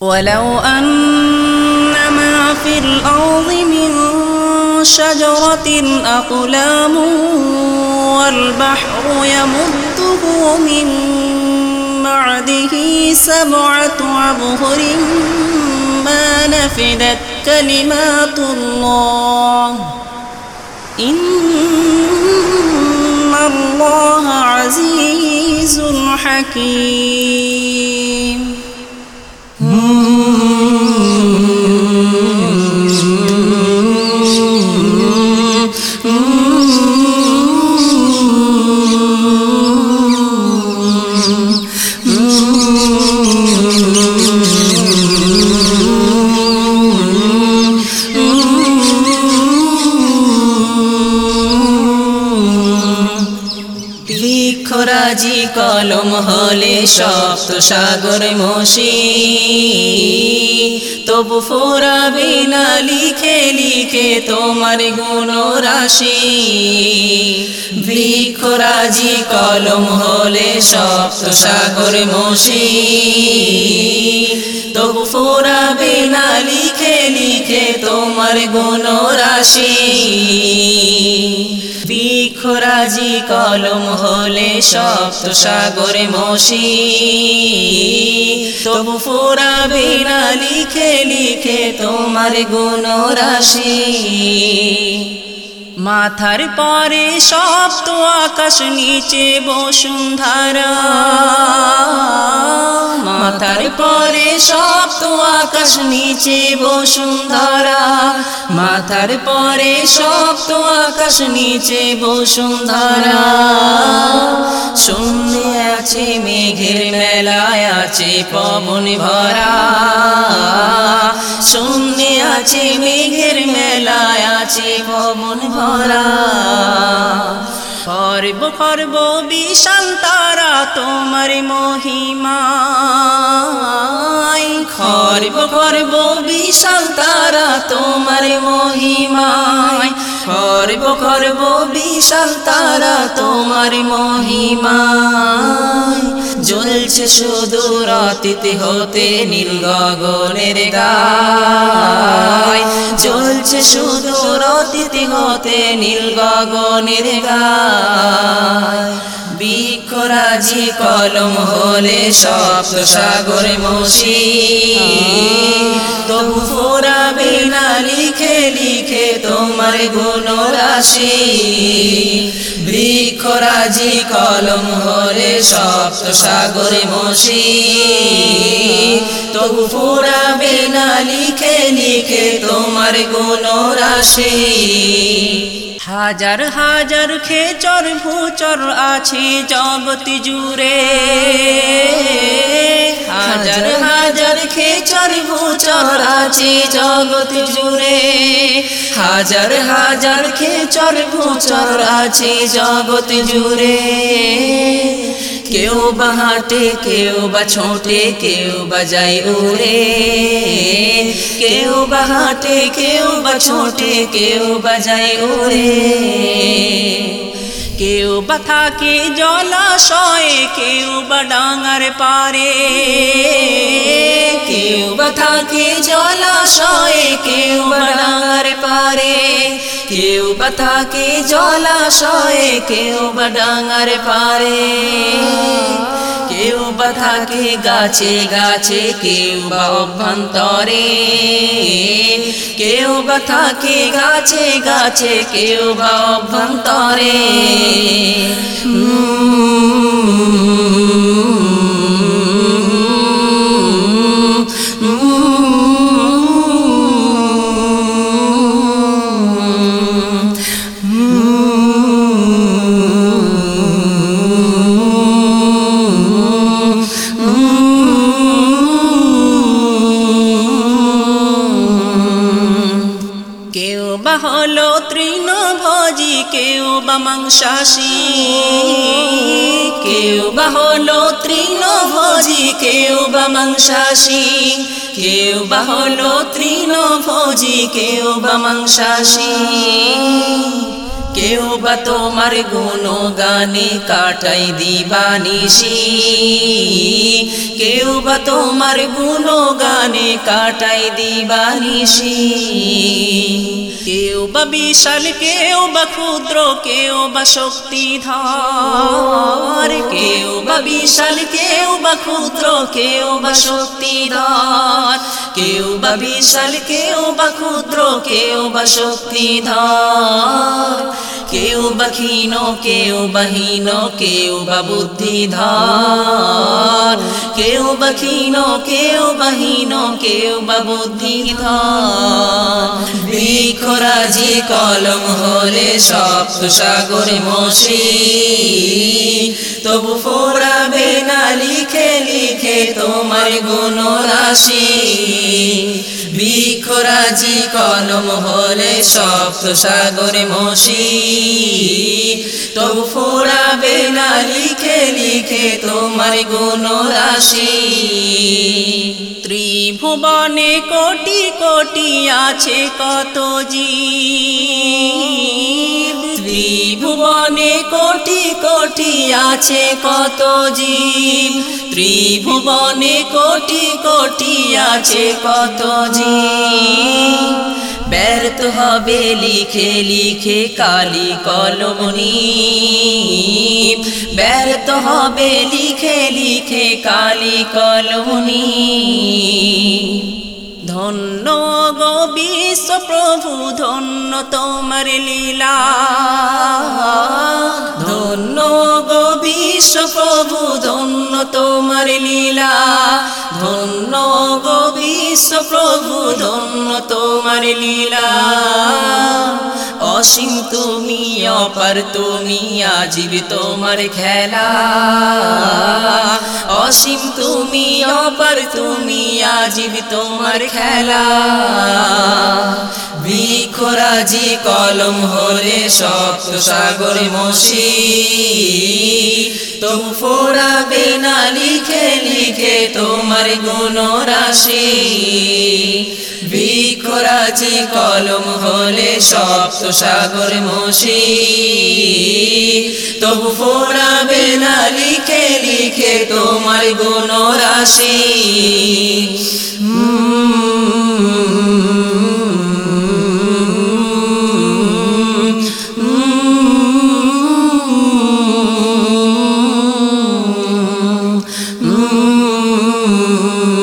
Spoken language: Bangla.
ولو أن ما في الأرض من شجرة أقلام والبحر يمده من بعده سبعة أبهر ما نفدت كلمات الله. إن الله عزيز حكيم. বৃক্ষরাজি সপ্ত সাগর মসি, তবু ফোরাবে না লিখে লিখে তোমার গুণ রাশি। বৃক্ষরাজি কলম হলে সপ্ত সাগর তবু ফোরাবে না লিখে লিখে তোমার গুণ রাশি বৃক্ষরাজি কলম হলে সপ্ত সাগরে মসি তবু ফোরাবে না লিখে লিখে তোমার গুণ রাশি মাথার পরে সপ্ত আকাশ নিচে বসুন্ধরা মাথার পরে সপ্ত আকাশ নিচে বসুন্ধরা মাথার পরে সপ্ত আকাশ নিচে বসুন্ধরা শূন্য আছে মেঘের মেলায় আছে পবন ভরা। শূন্য আছে মেঘের মেলায় আছে পবন ভরা। করব করব বিশাল তারা তোমার মহিমায়। করব করব বিশাল তারা তোমার মহিমায়। করব করব বিশাল তারা তোমার মহিমায়। জ্বলছে শুধু রাতিতে হতে নীল গগনের গায়। জ্বলছে শুধু রাতিতে হতে নীল গগনের গায়। বৃক্ষরাজি কলম হলে সপ্ত সাগরে মসি। তবু ফোরাবে না লিখে লিখে তোমার গুণ রাশি বৃক্ষরাজি কলম হলে সপ্ত সাগর মসি। তবু ফোরাবে না লিখে লিখে তোমার গুণ রাশি হাজার হাজার খেচর ভূচর আছে জগতি জুড়ে। হাজার হাজার খেচর ভূচর আছে জগত জুড়ে। হাজার হাজার খেচর ভূচর আছে জগত জুড়ে। কেউ বা হাঁটে, কেউ বা ছোটে, কেউ বা যায় উড়ে। কেউ বা হাঁটে, কেউ বা ছোটে, কেউ বা যায় উড়ে। কেউ বা থাকে জলাশয়ে, কেউ বা ডাঙার পারে। থাকে জলাশয়ে কেউ বা পারে? কেউ বা থাকে জলাশয়ে কেউ বা ডাঙার পারে? কেউ বা থাকে গাছে গাছে কেউ বা অভ্যন্তরে? কেউ বা থাকে গাছে গাছে কেউ বা অভ্যন্তরে? কেউ কেউ বা মাংসাসী কেউ বা হলো তৃণভোজী, কেউ বা মাংসাসী কেউ বা হলো তৃণভোজী, কেউ বা মাংসাশী। কেউ বা তোমার গুণ গানে কাটাই দিবানিসি কেউ বা তোমার গুণ গানে কাটাই দিবানিসি কেউ বা বিশাল কেউ বা ক্ষুদ্র কেউ বা শক্তিধর কেউ বা বিশাল কেউ বা ক্ষুদ্র কেউ বা শক্তিধর কেউ বা বিশাল কেউ বা ক্ষুদ্র কেউ বা শক্তিধর কেউ বা কেউ বাহীন কেউ বা বুদ্ধিধর কেউ বা কেউ বা হীন কেউ বা বুদ্ধিধর বৃক্ষরাজি কলম হলে সপ্ত সাগর মশি তবু ফোরাবে না, লিখে লিখে তোমার গুণ রাশি বৃক্ষরাজি কলম হলে সপ্ত সাগর মসি। তবু ফোরাবে না লিখে লিখে তোমার গুণ রাশি। ত্রিভুবনে কোটি কোটি আছে কত জীব। ত্রিভুবনে কোটি কোটি আছে কত জীব। ত্রিভুবনে কোটি কোটি আছে কত জীব। ব্যর্থ হবে লিখে লিখে কালি কলমনি ব্যর্থ হবে লিখে লিখে কালি কলমনি ধন্য গো বিশ্ব প্রভু ধন্য তোমার লীলা। ধন্য গো প্রভু ধন্য তোমার লীলা। ধন্য গো প্রভু ধন্য তোমার লীলা। অসীম তুমি, অপার তুমি, আজীব তোমার খেলা। অসীম তুমি, অপার তুমি, আজীব তোমার খেলা। বৃক্ষরাজি কলম হলে সপ্ত সাগর মসি। তুম ফোরাবে না লিখে লিখে তোমার গুণ রাশি। বৃক্ষরাজি কলম হলে সপ্ত সাগর মসি তবু ফোরাবে না লিখে লিখে তোমার গুণ রাশি। Oh.